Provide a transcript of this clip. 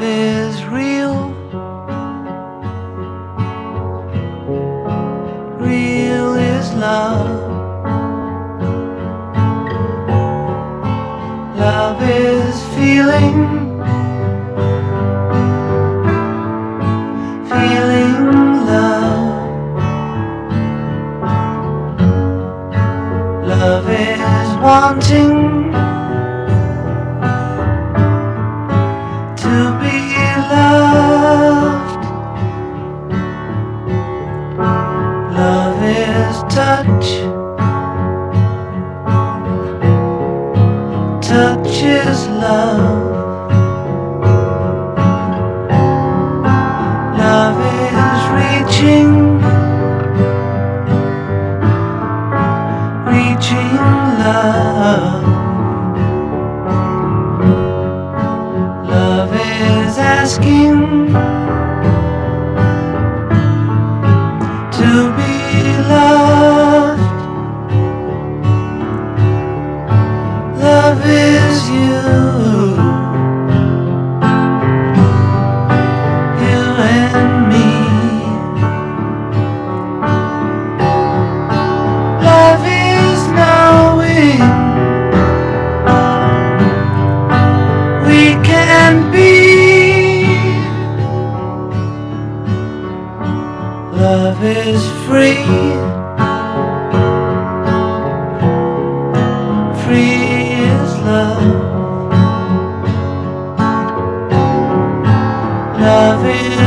love is real. Real is love. Love is feeling. Feeling love. Love is wanting asking to be loved. Love is you. You and me. Love is knowing we can be. love is free. Free is love. Love is.